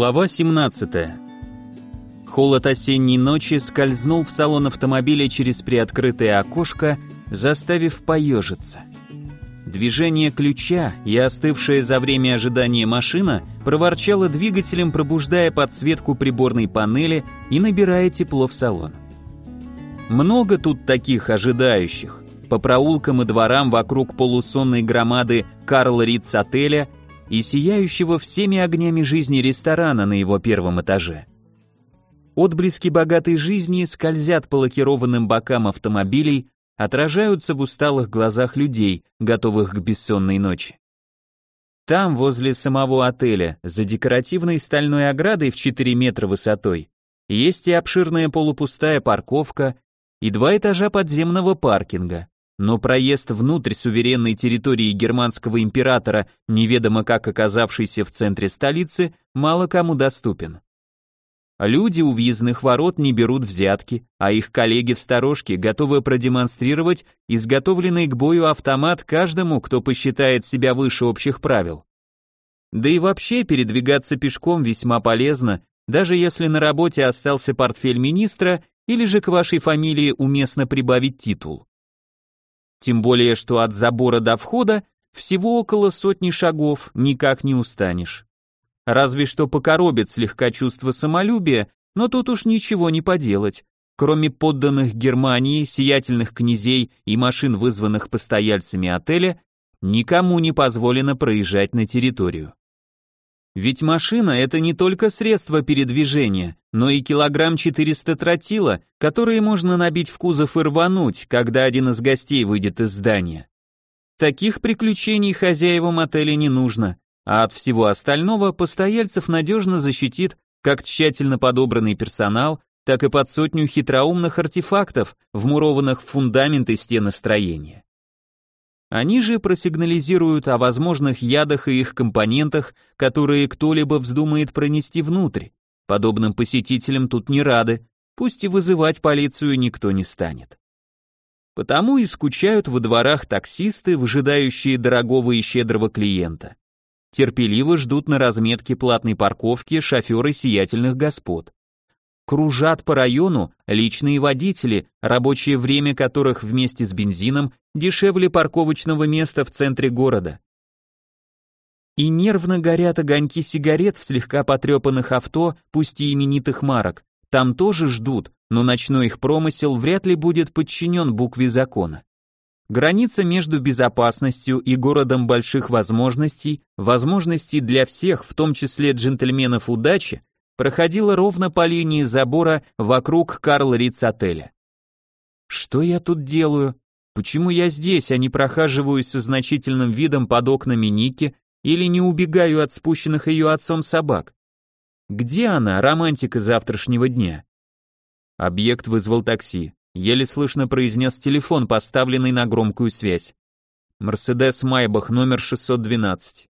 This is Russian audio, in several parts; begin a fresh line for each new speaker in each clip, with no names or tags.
Глава 17. Холод осенней ночи скользнул в салон автомобиля через приоткрытое окошко, заставив поежиться. Движение ключа и остывшая за время ожидания машина проворчала двигателем, пробуждая подсветку приборной панели и набирая тепло в салон. Много тут таких ожидающих. По проулкам и дворам вокруг полусонной громады Карл Ридс отеля и сияющего всеми огнями жизни ресторана на его первом этаже. Отблески богатой жизни скользят по лакированным бокам автомобилей, отражаются в усталых глазах людей, готовых к бессонной ночи. Там, возле самого отеля, за декоративной стальной оградой в 4 метра высотой, есть и обширная полупустая парковка, и два этажа подземного паркинга но проезд внутрь суверенной территории германского императора, неведомо как оказавшийся в центре столицы, мало кому доступен. Люди у въездных ворот не берут взятки, а их коллеги в сторожке готовы продемонстрировать изготовленный к бою автомат каждому, кто посчитает себя выше общих правил. Да и вообще передвигаться пешком весьма полезно, даже если на работе остался портфель министра или же к вашей фамилии уместно прибавить титул. Тем более, что от забора до входа всего около сотни шагов, никак не устанешь. Разве что покоробит слегка чувство самолюбия, но тут уж ничего не поделать. Кроме подданных Германии, сиятельных князей и машин, вызванных постояльцами отеля, никому не позволено проезжать на территорию. Ведь машина – это не только средство передвижения, но и килограмм 400 тротила, которые можно набить в кузов и рвануть, когда один из гостей выйдет из здания. Таких приключений хозяевам отеля не нужно, а от всего остального постояльцев надежно защитит как тщательно подобранный персонал, так и под сотню хитроумных артефактов, вмурованных в фундамент и стены строения. Они же просигнализируют о возможных ядах и их компонентах, которые кто-либо вздумает пронести внутрь. Подобным посетителям тут не рады, пусть и вызывать полицию никто не станет. Потому и скучают во дворах таксисты, выжидающие дорогого и щедрого клиента. Терпеливо ждут на разметке платной парковки шоферы сиятельных господ кружат по району личные водители, рабочее время которых вместе с бензином дешевле парковочного места в центре города. И нервно горят огоньки сигарет в слегка потрепанных авто, пусть и именитых марок. Там тоже ждут, но ночной их промысел вряд ли будет подчинен букве закона. Граница между безопасностью и городом больших возможностей, возможностей для всех, в том числе джентльменов удачи, проходила ровно по линии забора вокруг Карл Риц отеля. Что я тут делаю? Почему я здесь, а не прохаживаюсь со значительным видом под окнами Ники или не убегаю от спущенных ее отцом собак? Где она, романтика завтрашнего дня? Объект вызвал такси. Еле слышно произнес телефон, поставленный на громкую связь. Мерседес Майбах, номер 612.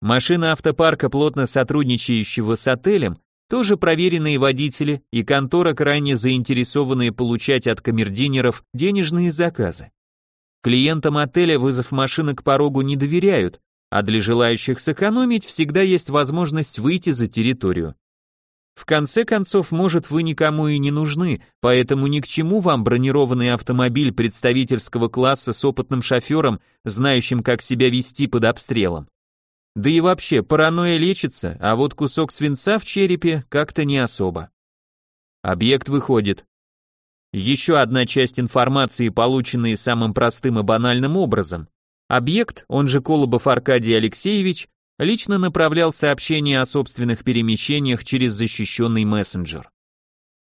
Машина автопарка, плотно сотрудничающего с отелем, тоже проверенные водители и контора, крайне заинтересованные получать от камердинеров денежные заказы. Клиентам отеля вызов машины к порогу не доверяют, а для желающих сэкономить всегда есть возможность выйти за территорию. В конце концов, может, вы никому и не нужны, поэтому ни к чему вам бронированный автомобиль представительского класса с опытным шофером, знающим, как себя вести под обстрелом. Да и вообще, паранойя лечится, а вот кусок свинца в черепе как-то не особо. Объект выходит. Еще одна часть информации, полученная самым простым и банальным образом. Объект, он же Колобов Аркадий Алексеевич, лично направлял сообщения о собственных перемещениях через защищенный мессенджер.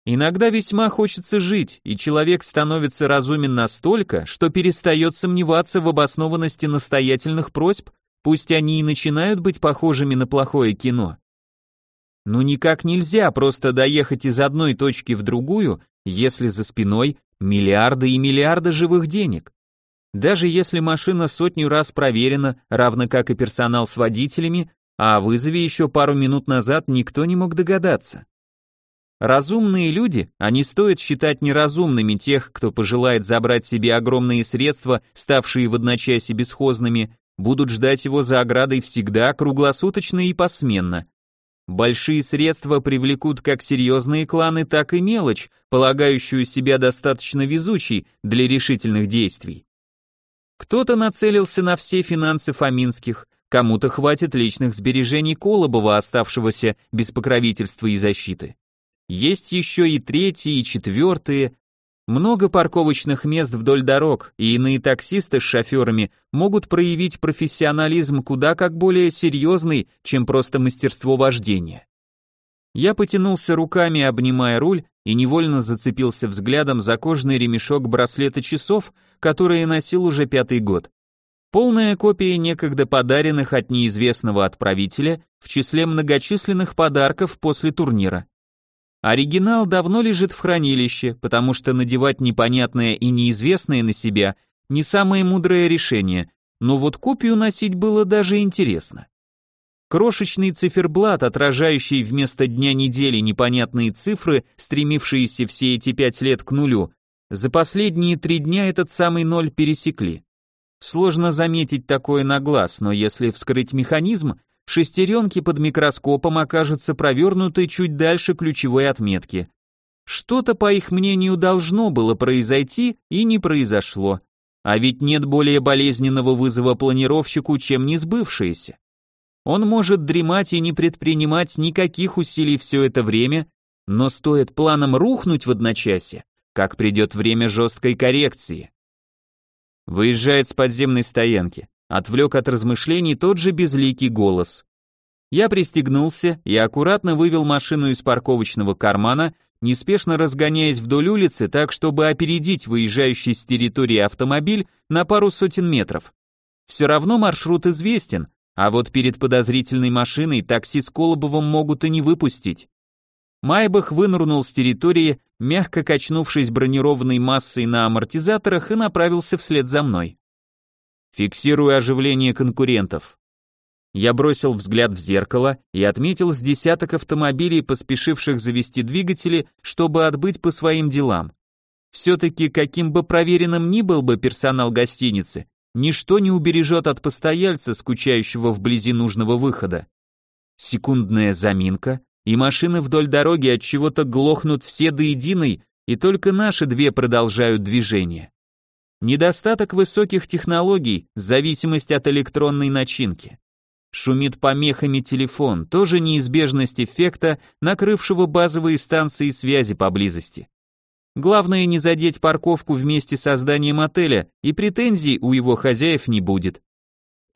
Иногда весьма хочется жить, и человек становится разумен настолько, что перестает сомневаться в обоснованности настоятельных просьб Пусть они и начинают быть похожими на плохое кино. Но никак нельзя просто доехать из одной точки в другую, если за спиной миллиарды и миллиарды живых денег. Даже если машина сотню раз проверена, равно как и персонал с водителями, а о вызове еще пару минут назад никто не мог догадаться. Разумные люди, они стоит считать неразумными тех, кто пожелает забрать себе огромные средства, ставшие в одночасье бесхозными, будут ждать его за оградой всегда, круглосуточно и посменно. Большие средства привлекут как серьезные кланы, так и мелочь, полагающую себя достаточно везучей для решительных действий. Кто-то нацелился на все финансы Фоминских, кому-то хватит личных сбережений Колобова, оставшегося без покровительства и защиты. Есть еще и третьи, и четвертые. Много парковочных мест вдоль дорог, и иные таксисты с шоферами могут проявить профессионализм куда как более серьезный, чем просто мастерство вождения. Я потянулся руками, обнимая руль, и невольно зацепился взглядом за кожный ремешок браслета часов, которые носил уже пятый год. Полная копия некогда подаренных от неизвестного отправителя в числе многочисленных подарков после турнира. Оригинал давно лежит в хранилище, потому что надевать непонятное и неизвестное на себя не самое мудрое решение, но вот копию носить было даже интересно. Крошечный циферблат, отражающий вместо дня недели непонятные цифры, стремившиеся все эти пять лет к нулю, за последние три дня этот самый ноль пересекли. Сложно заметить такое на глаз, но если вскрыть механизм, шестеренки под микроскопом окажутся провернуты чуть дальше ключевой отметки. Что-то, по их мнению, должно было произойти и не произошло. А ведь нет более болезненного вызова планировщику, чем несбывшееся. Он может дремать и не предпринимать никаких усилий все это время, но стоит планам рухнуть в одночасье, как придет время жесткой коррекции. Выезжает с подземной стоянки. Отвлек от размышлений тот же безликий голос. Я пристегнулся и аккуратно вывел машину из парковочного кармана, неспешно разгоняясь вдоль улицы так, чтобы опередить выезжающий с территории автомобиль на пару сотен метров. Все равно маршрут известен, а вот перед подозрительной машиной такси с Колобовым могут и не выпустить. Майбах вынырнул с территории, мягко качнувшись бронированной массой на амортизаторах и направился вслед за мной. Фиксирую оживление конкурентов. Я бросил взгляд в зеркало и отметил с десяток автомобилей, поспешивших завести двигатели, чтобы отбыть по своим делам. Все-таки каким бы проверенным ни был бы персонал гостиницы, ничто не убережет от постояльца, скучающего вблизи нужного выхода. Секундная заминка, и машины вдоль дороги от чего-то глохнут все до единой, и только наши две продолжают движение. Недостаток высоких технологий, зависимость от электронной начинки. Шумит помехами телефон, тоже неизбежность эффекта, накрывшего базовые станции связи поблизости. Главное не задеть парковку вместе с созданием отеля, и претензий у его хозяев не будет.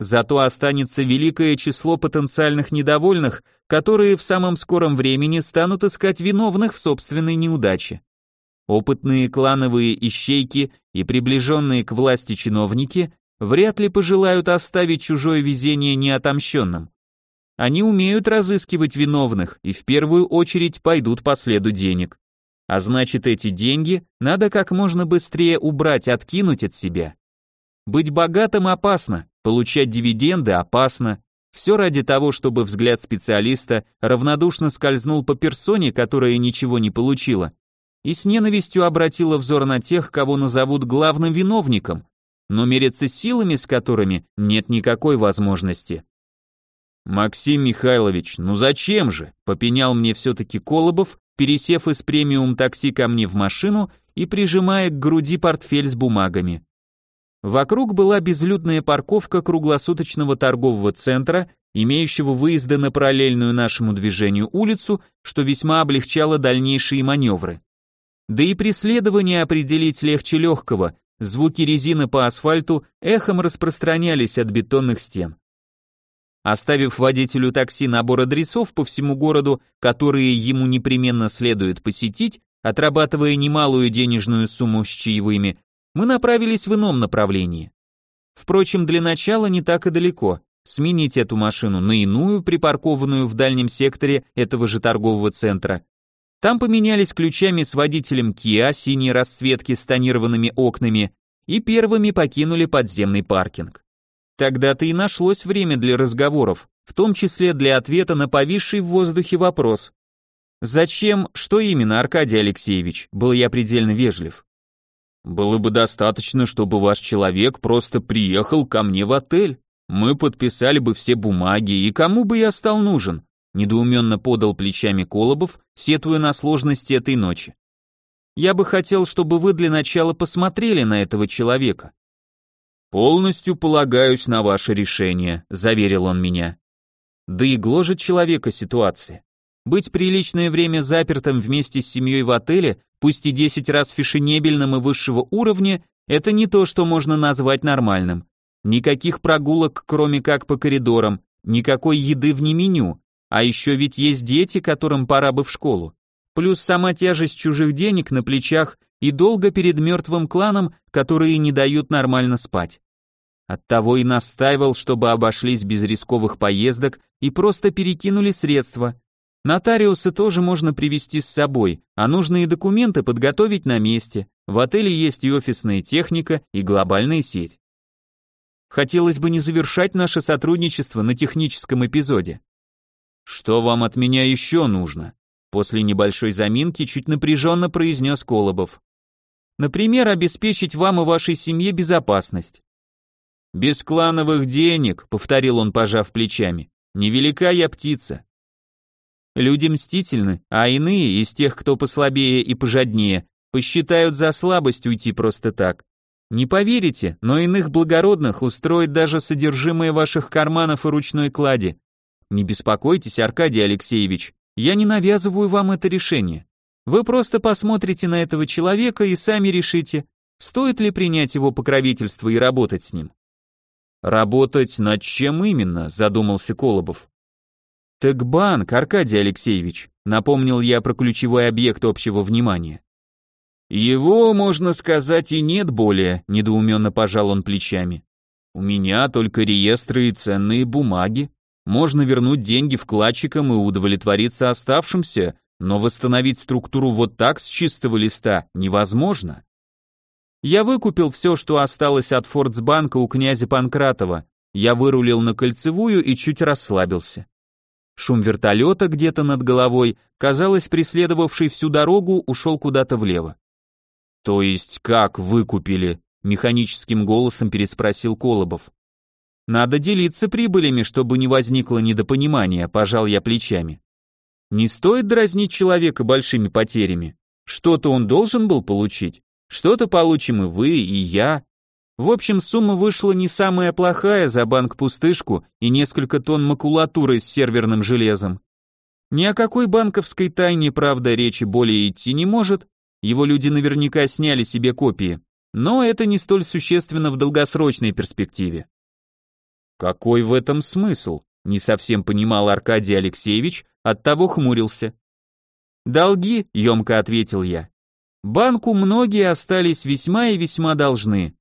Зато останется великое число потенциальных недовольных, которые в самом скором времени станут искать виновных в собственной неудаче. Опытные клановые ищейки и приближенные к власти чиновники вряд ли пожелают оставить чужое везение неотомщенным. Они умеют разыскивать виновных и в первую очередь пойдут по следу денег. А значит, эти деньги надо как можно быстрее убрать, откинуть от себя. Быть богатым опасно, получать дивиденды опасно. Все ради того, чтобы взгляд специалиста равнодушно скользнул по персоне, которая ничего не получила, и с ненавистью обратила взор на тех, кого назовут главным виновником, но мериться силами, с которыми нет никакой возможности. «Максим Михайлович, ну зачем же?» — попенял мне все-таки Колобов, пересев из премиум такси ко мне в машину и прижимая к груди портфель с бумагами. Вокруг была безлюдная парковка круглосуточного торгового центра, имеющего выезды на параллельную нашему движению улицу, что весьма облегчало дальнейшие маневры. Да и преследование определить легче легкого, звуки резины по асфальту эхом распространялись от бетонных стен. Оставив водителю такси набор адресов по всему городу, которые ему непременно следует посетить, отрабатывая немалую денежную сумму с чаевыми, мы направились в ином направлении. Впрочем, для начала не так и далеко. Сменить эту машину на иную, припаркованную в дальнем секторе этого же торгового центра, там поменялись ключами с водителем Kia синей расцветки с тонированными окнами и первыми покинули подземный паркинг. Тогда-то и нашлось время для разговоров, в том числе для ответа на повисший в воздухе вопрос. «Зачем? Что именно, Аркадий Алексеевич?» Был я предельно вежлив. «Было бы достаточно, чтобы ваш человек просто приехал ко мне в отель. Мы подписали бы все бумаги, и кому бы я стал нужен? Недоуменно подал плечами Колобов, сетуя на сложности этой ночи. Я бы хотел, чтобы вы для начала посмотрели на этого человека. Полностью полагаюсь на ваше решение, заверил он меня. Да и гложет человека ситуация. Быть приличное время запертым вместе с семьей в отеле, пусть и 10 раз фешенебельным и высшего уровня, это не то, что можно назвать нормальным. Никаких прогулок, кроме как по коридорам, никакой еды вне меню, а еще ведь есть дети, которым пора бы в школу. Плюс сама тяжесть чужих денег на плечах и долго перед мертвым кланом, которые не дают нормально спать. Оттого и настаивал, чтобы обошлись без рисковых поездок и просто перекинули средства. Нотариуса тоже можно привести с собой, а нужные документы подготовить на месте. В отеле есть и офисная техника, и глобальная сеть. Хотелось бы не завершать наше сотрудничество на техническом эпизоде. Что вам от меня еще нужно? После небольшой заминки чуть напряженно произнес Колобов. Например, обеспечить вам и вашей семье безопасность. Без клановых денег, повторил он, пожав плечами. Невелика я птица. Люди мстительны, а иные из тех, кто послабее и пожаднее, посчитают за слабость уйти просто так. Не поверите, но иных благородных устроит даже содержимое ваших карманов и ручной клади. Не беспокойтесь, Аркадий Алексеевич, я не навязываю вам это решение. Вы просто посмотрите на этого человека и сами решите, стоит ли принять его покровительство и работать с ним. Работать над чем именно, задумался Колобов. Так банк, Аркадий Алексеевич, напомнил я про ключевой объект общего внимания. Его, можно сказать, и нет более, недоуменно пожал он плечами. У меня только реестры и ценные бумаги. Можно вернуть деньги вкладчикам и удовлетвориться оставшимся, но восстановить структуру вот так с чистого листа невозможно. Я выкупил все, что осталось от Фордсбанка у князя Панкратова. Я вырулил на кольцевую и чуть расслабился. Шум вертолета где-то над головой, казалось, преследовавший всю дорогу, ушел куда-то влево. То есть как выкупили? Механическим голосом переспросил Колобов. Надо делиться прибылями, чтобы не возникло недопонимания, пожал я плечами. Не стоит дразнить человека большими потерями. Что-то он должен был получить. Что-то получим и вы, и я. В общем, сумма вышла не самая плохая за банк-пустышку и несколько тонн макулатуры с серверным железом. Ни о какой банковской тайне, правда, речи более идти не может, его люди наверняка сняли себе копии, но это не столь существенно в долгосрочной перспективе. Какой в этом смысл? Не совсем понимал Аркадий Алексеевич, оттого хмурился. Долги, емко ответил я. Банку многие остались весьма и весьма должны.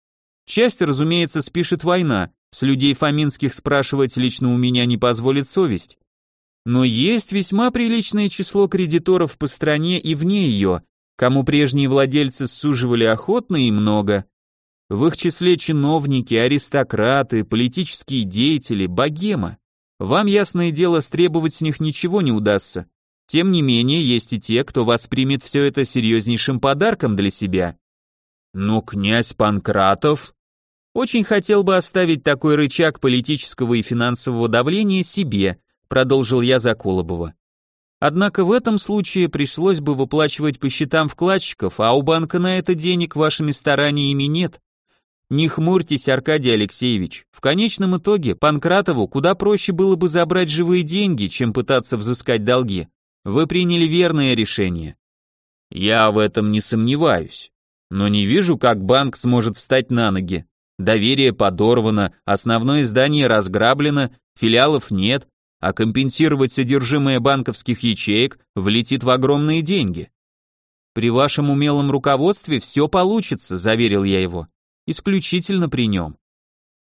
Часть, разумеется, спишет война, с людей фаминских спрашивать лично у меня не позволит совесть. Но есть весьма приличное число кредиторов по стране и вне ее, кому прежние владельцы суживали охотно и много. В их числе чиновники, аристократы, политические деятели, богема. Вам, ясное дело, стребовать с них ничего не удастся. Тем не менее, есть и те, кто воспримет все это серьезнейшим подарком для себя. Но князь Панкратов очень хотел бы оставить такой рычаг политического и финансового давления себе, продолжил я за Колобова. Однако в этом случае пришлось бы выплачивать по счетам вкладчиков, а у банка на это денег вашими стараниями нет. Не хмурьтесь, Аркадий Алексеевич. В конечном итоге Панкратову куда проще было бы забрать живые деньги, чем пытаться взыскать долги. Вы приняли верное решение. Я в этом не сомневаюсь. Но не вижу, как банк сможет встать на ноги. Доверие подорвано, основное здание разграблено, филиалов нет, а компенсировать содержимое банковских ячеек влетит в огромные деньги. При вашем умелом руководстве все получится, заверил я его. Исключительно при нем.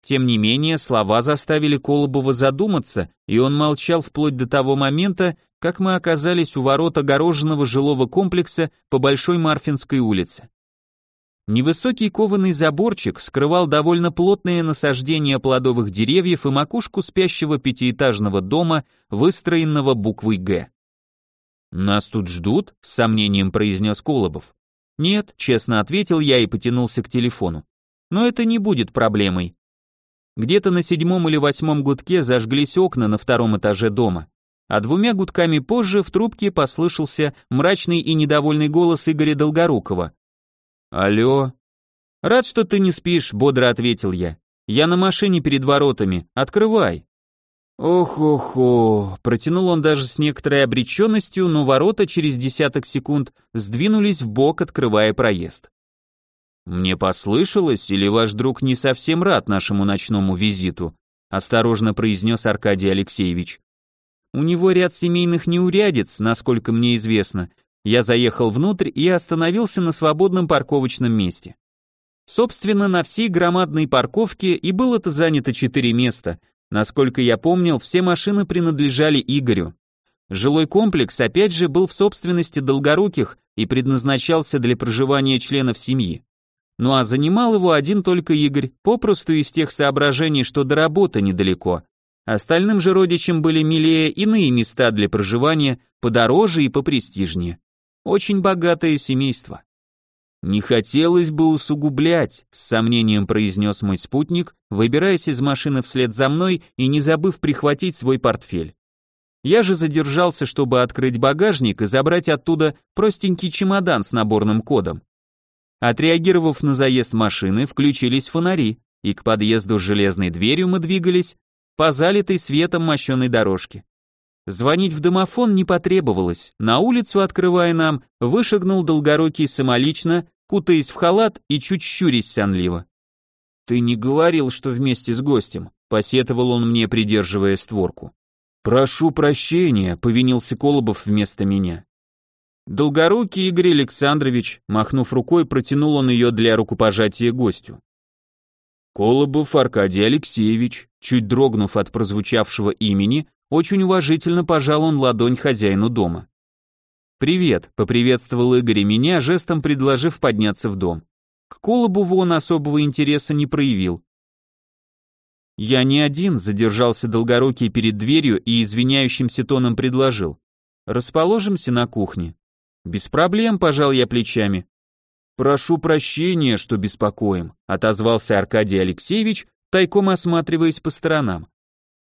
Тем не менее, слова заставили Колобова задуматься, и он молчал вплоть до того момента, как мы оказались у ворот огороженного жилого комплекса по Большой Марфинской улице. Невысокий кованый заборчик скрывал довольно плотное насаждение плодовых деревьев и макушку спящего пятиэтажного дома, выстроенного буквой «Г». «Нас тут ждут?» — с сомнением произнес Колобов. «Нет», — честно ответил я и потянулся к телефону. «Но это не будет проблемой». Где-то на седьмом или восьмом гудке зажглись окна на втором этаже дома. а двумя гудками позже в трубке послышался мрачный и недовольный голос Игоря Долгорукова. «Алло?» «Рад, что ты не спишь», — бодро ответил я. «Я на машине перед воротами. Открывай». «Ох-охо», протянул он даже с некоторой обреченностью, но ворота через десяток секунд сдвинулись в бок, открывая проезд. «Мне послышалось, или ваш друг не совсем рад нашему ночному визиту?» осторожно произнес Аркадий Алексеевич. «У него ряд семейных неурядиц, насколько мне известно. Я заехал внутрь и остановился на свободном парковочном месте. Собственно, на всей громадной парковке и было-то занято четыре места — Насколько я помнил, все машины принадлежали Игорю. Жилой комплекс, опять же, был в собственности Долгоруких и предназначался для проживания членов семьи. Ну а занимал его один только Игорь, попросту из тех соображений, что до работы недалеко. Остальным же родичам были милее иные места для проживания, подороже и попрестижнее. Очень богатое семейство. «Не хотелось бы усугублять», — с сомнением произнес мой спутник, выбираясь из машины вслед за мной и не забыв прихватить свой портфель. Я же задержался, чтобы открыть багажник и забрать оттуда простенький чемодан с наборным кодом. Отреагировав на заезд машины, включились фонари, и к подъезду с железной дверью мы двигались по залитой светом мощеной дорожке. Звонить в домофон не потребовалось. На улицу, открывая нам, вышагнул долгорукий самолично, кутаясь в халат и чуть щурясь сонливо. «Ты не говорил, что вместе с гостем», — посетовал он мне, придерживая створку. «Прошу прощения», — повинился Колобов вместо меня. Долгорукий Игорь Александрович, махнув рукой, протянул он ее для рукопожатия гостю. Колобов Аркадий Алексеевич, чуть дрогнув от прозвучавшего имени, очень уважительно пожал он ладонь хозяину дома. «Привет», — поприветствовал Игорь меня, жестом предложив подняться в дом. К Колобову он особого интереса не проявил. «Я не один», — задержался Долгорукий перед дверью и извиняющимся тоном предложил. «Расположимся на кухне». «Без проблем», — пожал я плечами. «Прошу прощения, что беспокоим», — отозвался Аркадий Алексеевич, тайком осматриваясь по сторонам.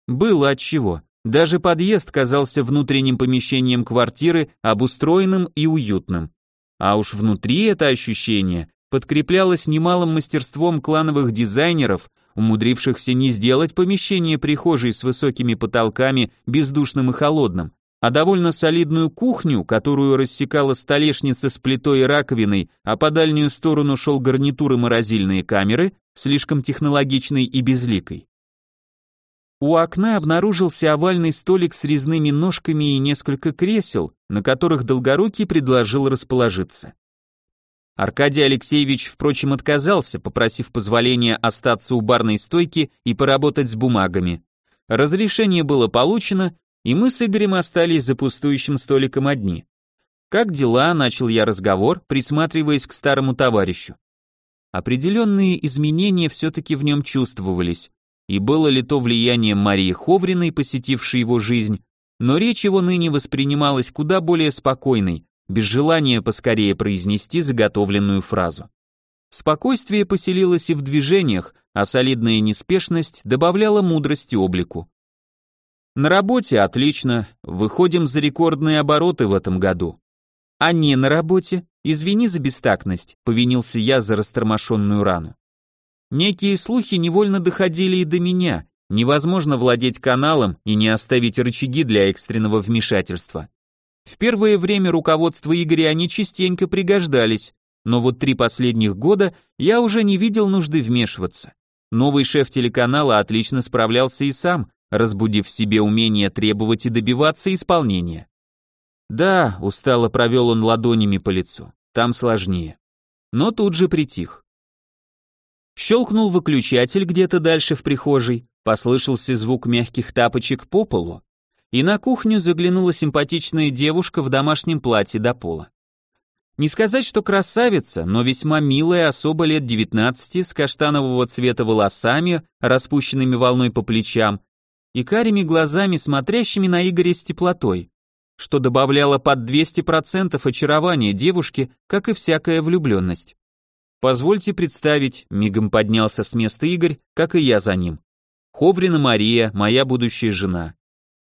Было отчего. Даже подъезд казался внутренним помещением квартиры, обустроенным и уютным. А уж внутри это ощущение подкреплялось немалым мастерством клановых дизайнеров, умудрившихся не сделать помещение прихожей с высокими потолками бездушным и холодным, а довольно солидную кухню, которую рассекала столешница с плитой и раковиной, а по дальнюю сторону шел гарнитур и морозильные камеры, слишком технологичной и безликой. У окна обнаружился овальный столик с резными ножками и несколько кресел, на которых Долгорукий предложил расположиться. Аркадий Алексеевич, впрочем, отказался, попросив позволения остаться у барной стойки и поработать с бумагами. Разрешение было получено, и мы с Игорем остались за пустующим столиком одни. «Как дела?» – начал я разговор, присматриваясь к старому товарищу. Определенные изменения все-таки в нем чувствовались и было ли то влиянием Марии Ховриной, посетившей его жизнь, но речь его ныне воспринималась куда более спокойной, без желания поскорее произнести заготовленную фразу. Спокойствие поселилось и в движениях, а солидная неспешность добавляла мудрости облику. На работе отлично, выходим за рекордные обороты в этом году. А не на работе, извини за бестактность, повинился я за растормошенную рану. Некие слухи невольно доходили и до меня. Невозможно владеть каналом и не оставить рычаги для экстренного вмешательства. В первое время руководство Игоря они частенько пригождались, но вот три последних года я уже не видел нужды вмешиваться. Новый шеф телеканала отлично справлялся и сам, разбудив в себе умение требовать и добиваться исполнения. Да, устало провел он ладонями по лицу, там сложнее. Но тут же притих. Щелкнул выключатель где-то дальше в прихожей, послышался звук мягких тапочек по полу, и на кухню заглянула симпатичная девушка в домашнем платье до пола. Не сказать, что красавица, но весьма милая особа лет 19 с каштанового цвета волосами, распущенными волной по плечам, и карими глазами, смотрящими на Игоря с теплотой, что добавляло под 200% очарования девушки, как и всякая влюбленность. Позвольте представить, мигом поднялся с места Игорь, как и я за ним. Ховрина Мария, моя будущая жена.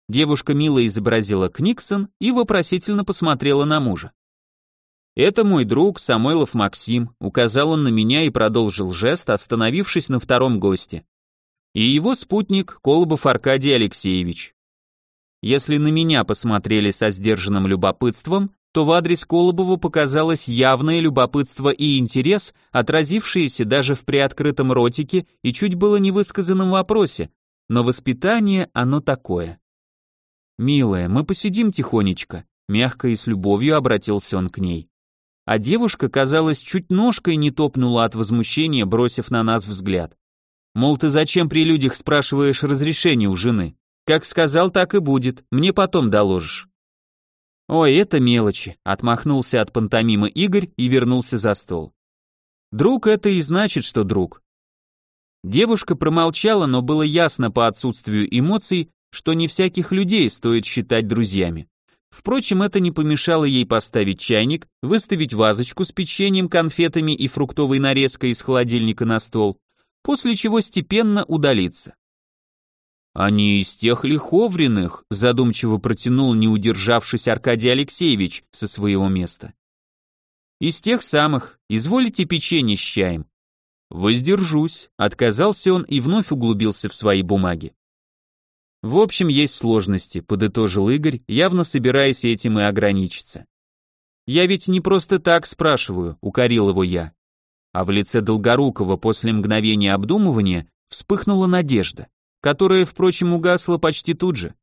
Девушка мило изобразила Книксон и вопросительно посмотрела на мужа. «Это мой друг Самойлов Максим», указал он на меня и продолжил жест, остановившись на втором госте. И его спутник Колобов Аркадий Алексеевич. Если на меня посмотрели со сдержанным любопытством, то в адрес Колобова показалось явное любопытство и интерес, отразившиеся даже в приоткрытом ротике и чуть было невысказанном вопросе, но воспитание оно такое. «Милая, мы посидим тихонечко», мягко и с любовью обратился он к ней. А девушка, казалось, чуть ножкой не топнула от возмущения, бросив на нас взгляд. Мол, ты зачем при людях спрашиваешь разрешение у жены? Как сказал, так и будет, мне потом доложишь. Ой, это мелочи, отмахнулся от пантомимы Игорь и вернулся за стол. Друг это и значит, что друг. Девушка промолчала, но было ясно по отсутствию эмоций, что не всяких людей стоит считать друзьями. Впрочем, это не помешало ей поставить чайник, выставить вазочку с печеньем, конфетами и фруктовой нарезкой из холодильника на стол, после чего степенно удалиться. «Они из тех лиховренных», задумчиво протянул, не удержавшись Аркадий Алексеевич со своего места. «Из тех самых. Изволите печенье с чаем?» «Воздержусь», отказался он и вновь углубился в свои бумаги. В общем, есть сложности, подытожил Игорь, явно собираясь этим и ограничиться. Я ведь не просто так спрашиваю, укорил его я. А в лице Долгорукова после мгновения обдумывания вспыхнула надежда, которая, впрочем, угасла почти тут же.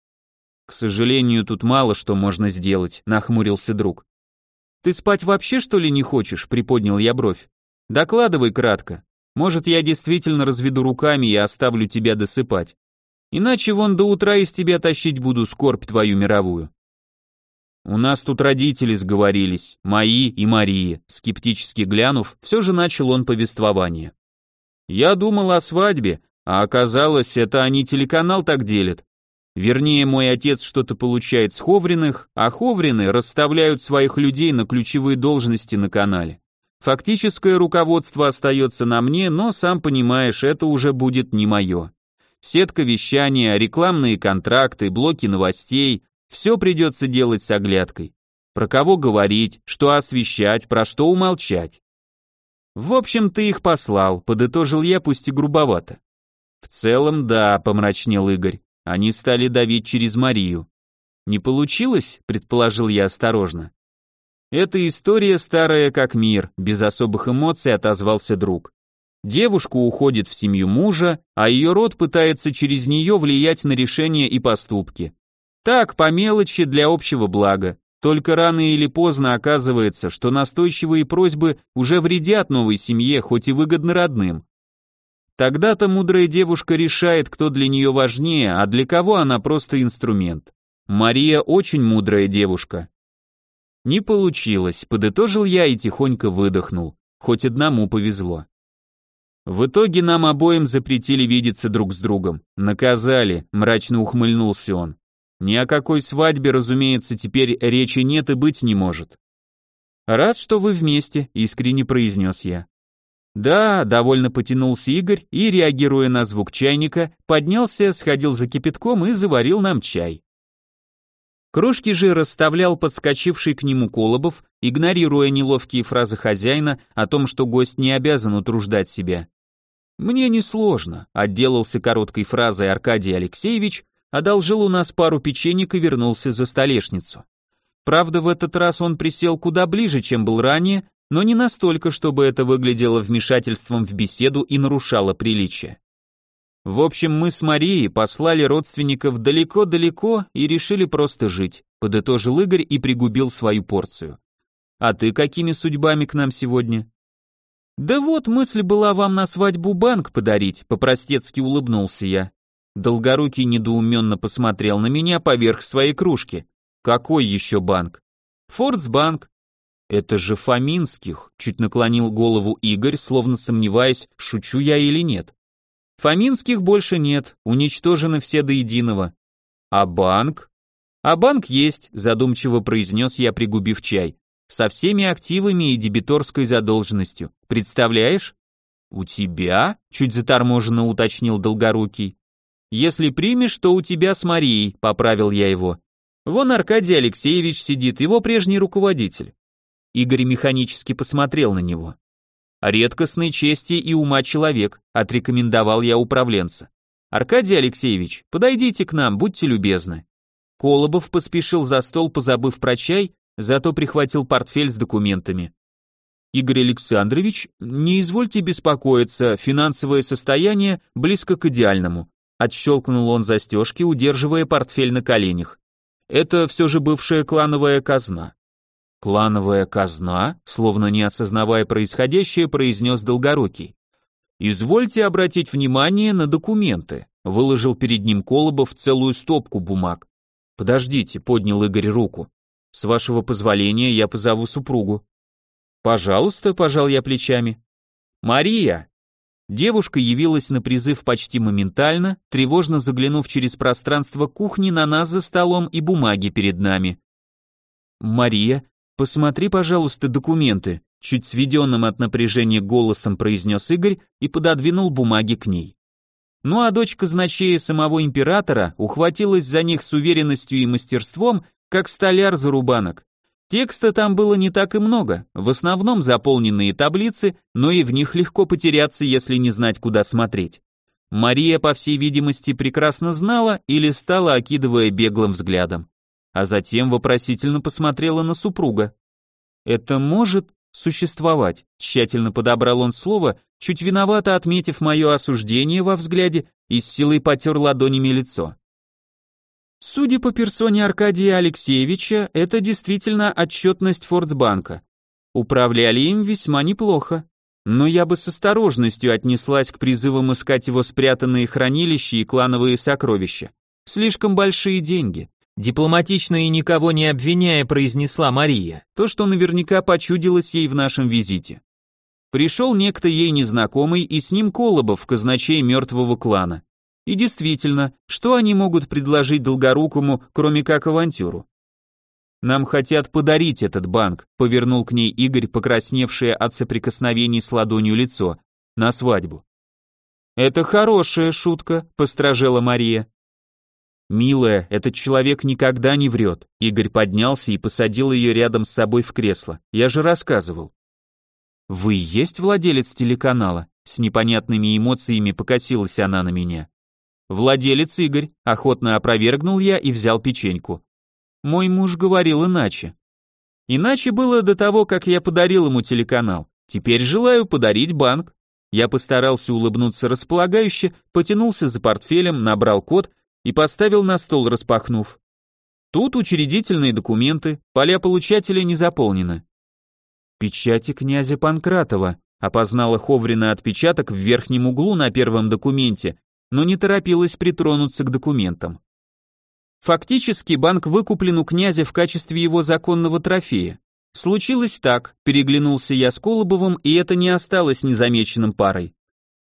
К сожалению, тут мало что можно сделать, нахмурился друг. Ты спать вообще что ли не хочешь? приподнял я бровь. Докладывай кратко. Может, я действительно разведу руками и оставлю тебя досыпать. Иначе вон до утра из тебя тащить буду скорбь твою мировую. У нас тут родители сговорились, мои и Марии, скептически глянув, все же начал он повествование. Я думал о свадьбе, а оказалось, это они телеканал так делят. Вернее, мой отец что-то получает с Ховриных, а Ховрины расставляют своих людей на ключевые должности на канале. Фактическое руководство остается на мне, но, сам понимаешь, это уже будет не мое. Сетка вещания, рекламные контракты, блоки новостей – все придется делать с оглядкой. Про кого говорить, что освещать, про что умолчать. В общем, ты их послал, подытожил я, пусть и грубовато. В целом, да, помрачнел Игорь. Они стали давить через Марию. Не получилось, предположил я осторожно. Эта история старая как мир, без особых эмоций отозвался друг. Девушка уходит в семью мужа, а ее род пытается через нее влиять на решения и поступки. Так, по мелочи, для общего блага. Только рано или поздно оказывается, что настойчивые просьбы уже вредят новой семье, хоть и выгодны родным. Тогда-то мудрая девушка решает, кто для нее важнее, а для кого она просто инструмент. Мария очень мудрая девушка. Не получилось, подытожил я и тихонько выдохнул, хоть одному повезло. В итоге нам обоим запретили видеться друг с другом. Наказали, мрачно ухмыльнулся он. Ни о какой свадьбе, разумеется, теперь речи нет и быть не может. Рад, что вы вместе, искренне произнес я. Да, довольно потянулся Игорь и, реагируя на звук чайника, поднялся, сходил за кипятком и заварил нам чай. Кружки же расставлял подскочивший к нему Колобов, игнорируя неловкие фразы хозяина о том, что гость не обязан утруждать себя. «Мне несложно», — отделался короткой фразой Аркадий Алексеевич, одолжил у нас пару печенек и вернулся за столешницу. Правда, в этот раз он присел куда ближе, чем был ранее, но не настолько, чтобы это выглядело вмешательством в беседу и нарушало приличие. В общем, мы с Марией послали родственников далеко-далеко и решили просто жить, подытожил Игорь и пригубил свою порцию. А ты какими судьбами к нам сегодня? Да вот, мысль была вам на свадьбу банк подарить, по-простецки улыбнулся я. Долгорукий недоуменно посмотрел на меня поверх своей кружки. Какой еще банк? Фордсбанк. Это же Фоминских, чуть наклонил голову Игорь, словно сомневаясь, шучу я или нет. Фоминских больше нет, уничтожены все до единого. А банк? А банк есть, задумчиво произнес я, пригубив чай. Со всеми активами и дебиторской задолженностью. Представляешь? У тебя? Чуть заторможенно уточнил Долгорукий. Если примешь, то у тебя с Марией, поправил я его. Вон Аркадий Алексеевич сидит, его прежний руководитель. Игорь механически посмотрел на него. Редкостной чести и ума человек, отрекомендовал я управленца. Аркадий Алексеевич, подойдите к нам, будьте любезны. Колобов поспешил за стол, позабыв про чай, зато прихватил портфель с документами. Игорь Александрович, не извольте беспокоиться, финансовое состояние близко к идеальному. Отщелкнул он застежки, удерживая портфель на коленях. Это все же бывшая клановая казна. Клановая казна, словно не осознавая происходящее, произнес Долгорукий. Извольте обратить внимание на документы. Выложил перед ним Колобов целую стопку бумаг. Подождите, поднял Игорь руку. С вашего позволения я позову супругу. Пожалуйста, пожал я плечами. Мария. Девушка явилась на призыв почти моментально, тревожно заглянув через пространство кухни на нас за столом и бумаги перед нами. Мария, посмотри, пожалуйста, документы, чуть сведенным от напряжения голосом произнес Игорь и пододвинул бумаги к ней. Ну а дочка значея самого императора ухватилась за них с уверенностью и мастерством, как столяр за рубанок. Текста там было не так и много, в основном заполненные таблицы, но и в них легко потеряться, если не знать, куда смотреть. Мария, по всей видимости, прекрасно знала и листала, окидывая беглым взглядом. А затем вопросительно посмотрела на супруга. «Это может существовать», тщательно подобрал он слово, чуть виновато отметив мое осуждение во взгляде и с силой потер ладонями лицо. Судя по персоне Аркадия Алексеевича, это действительно отчетность Форцбанка. Управляли им весьма неплохо. Но я бы с осторожностью отнеслась к призывам искать его спрятанные хранилища и клановые сокровища. Слишком большие деньги. Дипломатично и никого не обвиняя произнесла Мария, то, что наверняка почудилось ей в нашем визите. Пришел некто ей незнакомый и с ним Колобов, казначей мертвого клана. И действительно, что они могут предложить Долгорукому, кроме как авантюру? Нам хотят подарить этот банк, повернул к ней Игорь, покрасневшее от соприкосновений с ладонью лицо, на свадьбу. Это хорошая шутка, постражела Мария. Милая, этот человек никогда не врет. Игорь поднялся и посадил ее рядом с собой в кресло. Я же рассказывал. Вы есть владелец телеканала? С непонятными эмоциями покосилась она на меня. Владелец Игорь, охотно опровергнул я и взял печеньку. Мой муж говорил иначе. Иначе было до того, как я подарил ему телеканал. Теперь желаю подарить банк. Я постарался улыбнуться располагающе, потянулся за портфелем, набрал код и поставил на стол, распахнув. Тут учредительные документы, поля получателя не заполнены. Печати князя Панкратова, опознала Ховрина отпечаток в верхнем углу на первом документе, но не торопилась притронуться к документам. Фактически банк выкуплен у князя в качестве его законного трофея. Случилось так, переглянулся я с Колобовым, и это не осталось незамеченным парой.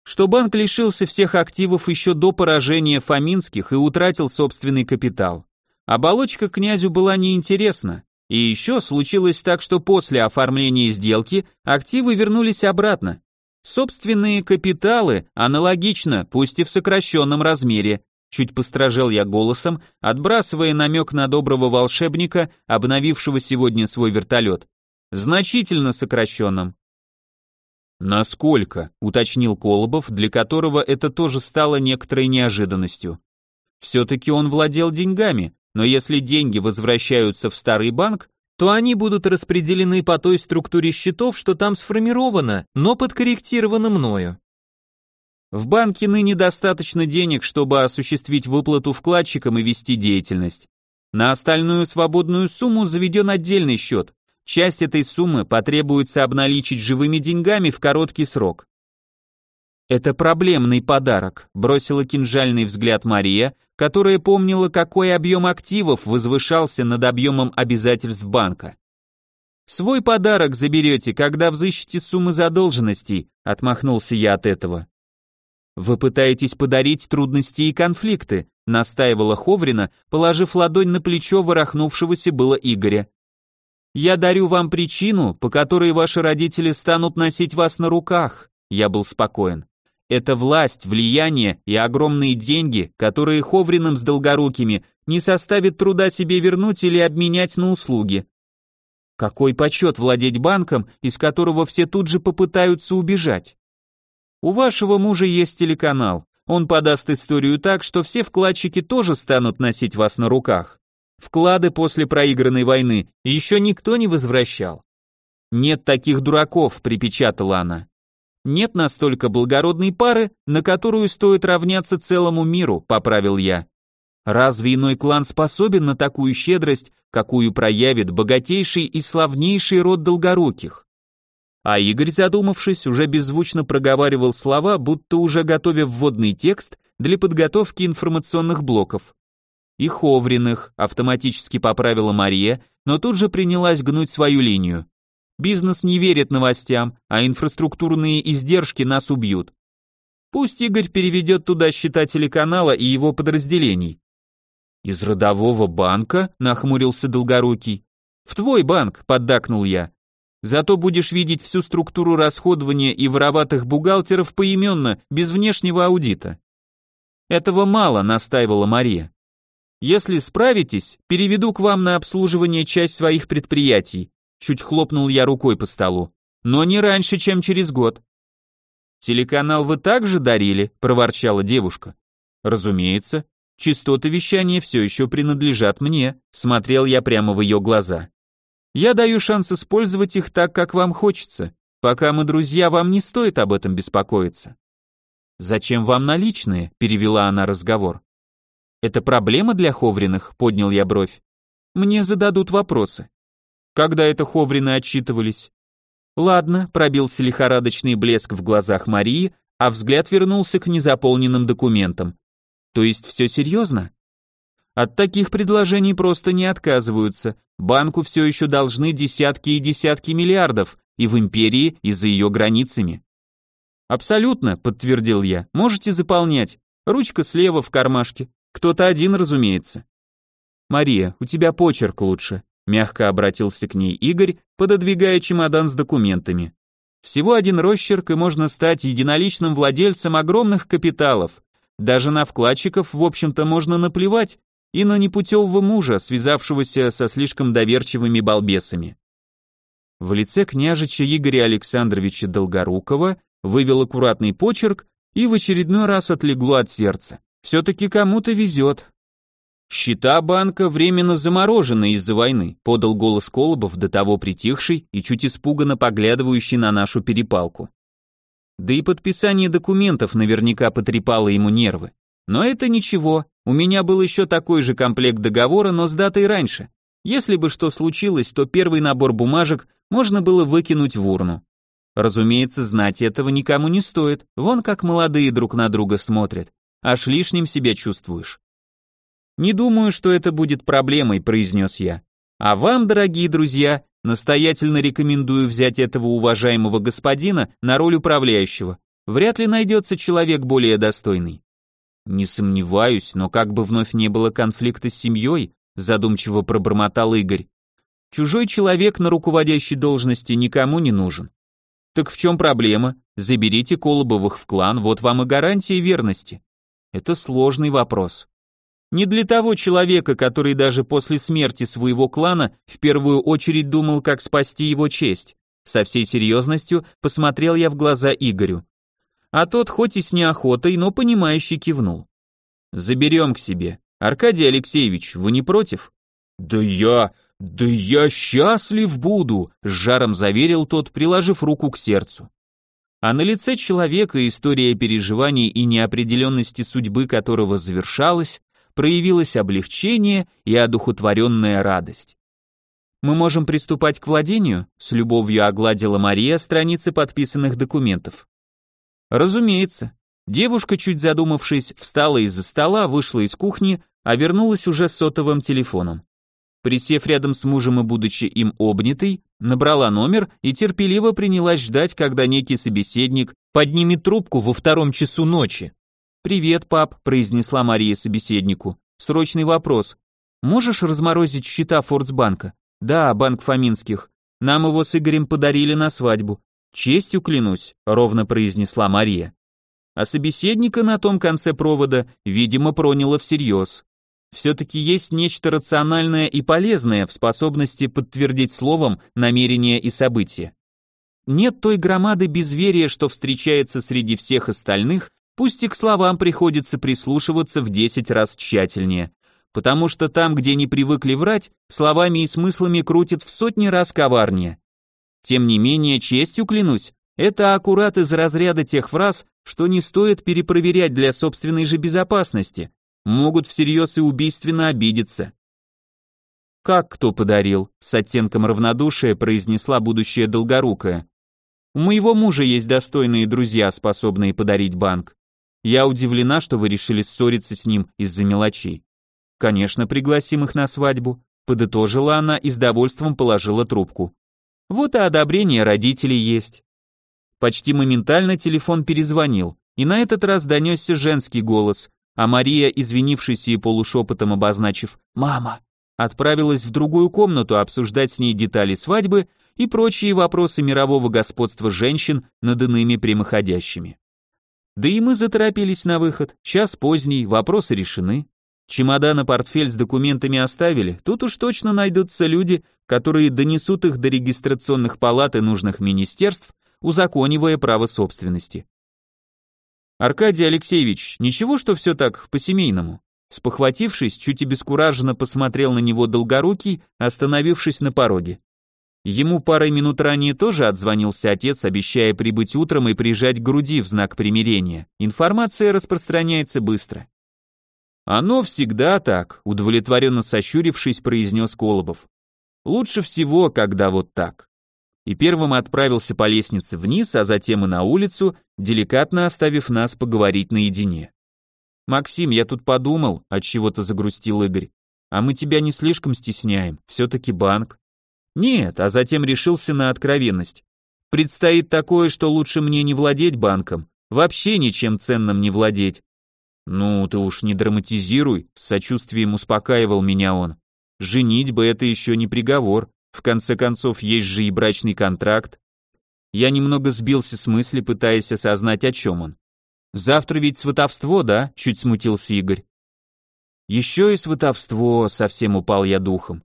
Что банк лишился всех активов еще до поражения Фоминских и утратил собственный капитал. Оболочка князю была неинтересна, и еще случилось так, что после оформления сделки активы вернулись обратно, Собственные капиталы аналогично, пусть и в сокращенном размере, чуть постражал я голосом, отбрасывая намек на доброго волшебника, обновившего сегодня свой вертолет. Значительно сокращенном. «Насколько?» — уточнил Колобов, для которого это тоже стало некоторой неожиданностью. Все-таки он владел деньгами, но если деньги возвращаются в старый банк, то они будут распределены по той структуре счетов, что там сформировано, но подкорректировано мною. В банке ныне достаточно денег, чтобы осуществить выплату вкладчикам и вести деятельность. На остальную свободную сумму заведен отдельный счет. Часть этой суммы потребуется обналичить живыми деньгами в короткий срок. Это проблемный подарок, бросила кинжальный взгляд Мария, которая помнила, какой объем активов возвышался над объемом обязательств банка. Свой подарок заберете, когда взыщете суммы задолженностей, отмахнулся я от этого. Вы пытаетесь подарить трудности и конфликты, настаивала Ховрина, положив ладонь на плечо ворохнувшегося было Игоря. Я дарю вам причину, по которой ваши родители станут носить вас на руках. Я был спокоен. Это власть, влияние и огромные деньги, которые Ховриным с Долгорукими не составит труда себе вернуть или обменять на услуги. Какой почет владеть банком, из которого все тут же попытаются убежать? У вашего мужа есть телеканал. Он подаст историю так, что все вкладчики тоже станут носить вас на руках. Вклады после проигранной войны еще никто не возвращал. Нет таких дураков, припечатала она. Нет настолько благородной пары, на которую стоит равняться целому миру, поправил я. Разве иной клан способен на такую щедрость, какую проявит богатейший и славнейший род долгоруких? А Игорь, задумавшись, уже беззвучно проговаривал слова, будто уже готовя вводный текст для подготовки информационных блоков. И Ховриных автоматически поправила Мария, но тут же принялась гнуть свою линию. Бизнес не верит новостям, а инфраструктурные издержки нас убьют. Пусть Игорь переведет туда счета телеканала и его подразделений. Из родового банка, нахмурился Долгорукий. В твой банк, поддакнул я. Зато будешь видеть всю структуру расходования и вороватых бухгалтеров поименно, без внешнего аудита. Этого мало, настаивала Мария. Если справитесь, переведу к вам на обслуживание часть своих предприятий. Чуть хлопнул я рукой по столу. Но не раньше, чем через год. Телеканал вы также дарили, проворчала девушка. Разумеется, частоты вещания все еще принадлежат мне, смотрел я прямо в ее глаза. Я даю шанс использовать их так, как вам хочется. Пока мы друзья, вам не стоит об этом беспокоиться. Зачем вам наличные? перевела она разговор. Это проблема для Ховриных, поднял я бровь. Мне зададут вопросы. Когда это Ховрины отчитывались? Ладно, пробился лихорадочный блеск в глазах Марии, а взгляд вернулся к незаполненным документам. То есть все серьезно? От таких предложений просто не отказываются. Банку все еще должны десятки и десятки миллиардов, и в империи, и за ее границами. Абсолютно, подтвердил я. Можете заполнять. Ручка слева в кармашке. Кто-то один, разумеется. Мария, у тебя почерк лучше, мягко обратился к ней Игорь, пододвигая чемодан с документами. Всего один росчерк, и можно стать единоличным владельцем огромных капиталов. Даже на вкладчиков, в общем-то, можно наплевать, и на непутевого мужа, связавшегося со слишком доверчивыми балбесами. В лице княжича Игоря Александровича Долгорукова вывел аккуратный почерк и в очередной раз отлегло от сердца. Все-таки кому-то везет. «Счета банка временно заморожены из-за войны», подал голос Колобов, до того притихший и чуть испуганно поглядывающий на нашу перепалку. Да и подписание документов наверняка потрепало ему нервы. Но это ничего, у меня был еще такой же комплект договора, но с датой раньше. Если бы что случилось, то первый набор бумажек можно было выкинуть в урну. Разумеется, знать этого никому не стоит, вон как молодые друг на друга смотрят, аж лишним себя чувствуешь. «Не думаю, что это будет проблемой», — произнес я. «А вам, дорогие друзья, настоятельно рекомендую взять этого уважаемого господина на роль управляющего. Вряд ли найдется человек более достойный». Не сомневаюсь, но как бы вновь не было конфликта с семьей, задумчиво пробормотал Игорь. Чужой человек на руководящей должности никому не нужен. Так в чем проблема? Заберите Колобовых в клан, вот вам и гарантия верности. Это сложный вопрос. Не для того человека, который даже после смерти своего клана в первую очередь думал, как спасти его честь. Со всей серьезностью посмотрел я в глаза Игорю а тот хоть и с неохотой, но понимающе кивнул. «Заберем к себе. Аркадий Алексеевич, вы не против?» «Да я... да я счастлив буду!» — с жаром заверил тот, приложив руку к сердцу. А на лице человека история переживаний и неопределенности судьбы которого завершалась, проявилось облегчение и одухотворенная радость. «Мы можем приступать к владению?» — с любовью огладила Мария страницы подписанных документов. Разумеется. Девушка, чуть задумавшись, встала из-за стола, вышла из кухни, а вернулась уже с сотовым телефоном. Присев рядом с мужем и будучи им обнятой, набрала номер и терпеливо принялась ждать, когда некий собеседник поднимет трубку во втором часу ночи. «Привет, пап», — произнесла Мария собеседнику. «Срочный вопрос. Можешь разморозить счета Форцбанка?» «Да, банк Фоминских. Нам его с Игорем подарили на свадьбу. «Честью клянусь», — ровно произнесла Мария. а собеседника на том конце провода, видимо, проняло всерьез. Все-таки есть нечто рациональное и полезное в способности подтвердить словом намерения и события. Нет той громады безверия, что встречается среди всех остальных, пусть и к словам приходится прислушиваться в десять раз тщательнее, потому что там, где не привыкли врать, словами и смыслами крутят в сотни раз коварнее. Тем не менее, честью клянусь, это аккурат из разряда тех фраз, что не стоит перепроверять для собственной же безопасности, могут всерьез и убийственно обидеться. «Как кто подарил?» — с оттенком равнодушия произнесла будущая долгорукая. «У моего мужа есть достойные друзья, способные подарить банк. Я удивлена, что вы решили ссориться с ним из-за мелочей. Конечно, пригласим их на свадьбу», — подытожила она и с довольством положила трубку. «Вот и одобрение родителей есть». Почти моментально телефон перезвонил, и на этот раз донесся женский голос, а Мария, извинившись и полушепотом обозначив «мама», отправилась в другую комнату обсуждать с ней детали свадьбы и прочие вопросы мирового господства женщин над иными прямоходящими. Да и мы заторопились на выход, час поздний, вопросы решены. Чемодан и портфель с документами оставили, тут уж точно найдутся люди, которые донесут их до регистрационных палат и нужных министерств, узаконивая право собственности. Аркадий Алексеевич, ничего, что все так по-семейному? Спохватившись, чуть обескураженно посмотрел на него долгорукий, остановившись на пороге. Ему парой минут ранее тоже отзвонился отец, обещая прибыть утром и прижать к груди в знак примирения. Информация распространяется быстро. «Оно всегда так», — удовлетворенно сощурившись, произнес Колобов. «Лучше всего, когда вот так» и первым отправился по лестнице вниз, а затем и на улицу, деликатно оставив нас поговорить наедине. «Максим, я тут подумал», — от чего то загрустил Игорь, «а мы тебя не слишком стесняем, все-таки банк». «Нет», а затем решился на откровенность. «Предстоит такое, что лучше мне не владеть банком, вообще ничем ценным не владеть». «Ну, ты уж не драматизируй», — с сочувствием успокаивал меня он. «Женить бы это еще не приговор, в конце концов, есть же и брачный контракт. Я немного сбился с мысли, пытаясь осознать, о чем он. Завтра ведь сватовство, да? Чуть смутился Игорь. Еще и сватовство, совсем упал я духом.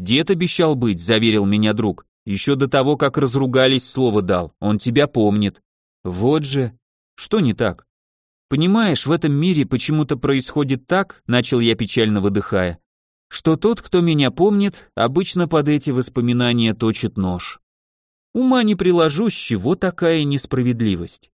Дед обещал быть, заверил меня друг. Еще до того, как разругались, слово дал. Он тебя помнит. Вот же. Что не так? Понимаешь, в этом мире почему-то происходит так, начал я печально выдыхая, что тот, кто меня помнит, обычно под эти воспоминания точит нож. Ума не приложу, с чего такая несправедливость.